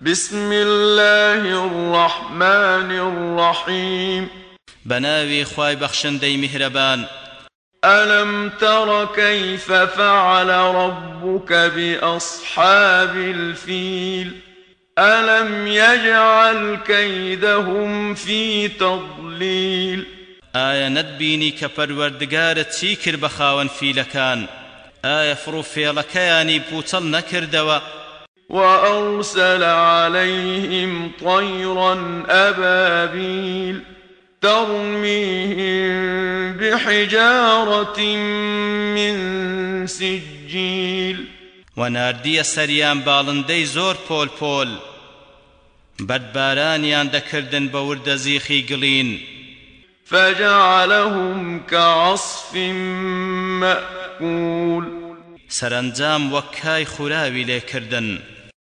بسم الله الرحمن الرحيم. بناوي خواي بخشندي مهربان. ألم تر كيف فعل ربك بأصحاب الفيل؟ ألم يجعل كيدهم في تضليل؟ آية ندبيني كپروردگار چی کرد بخاون فیلەکان ئایا فڕوفێڵەکەیانی بوتەڵ نەکردەوە وأرسل عليهم طيرا أبابيل ترميهم بحجارة من سجيل. وناردية سريان بالندي زور بول بول بەدبارانیان دەکردن بە وردە زیخی گڵین فجعلهم كعصف مأكول. سەرنجام وەک کای خوراوی لێکردن